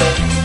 Bye.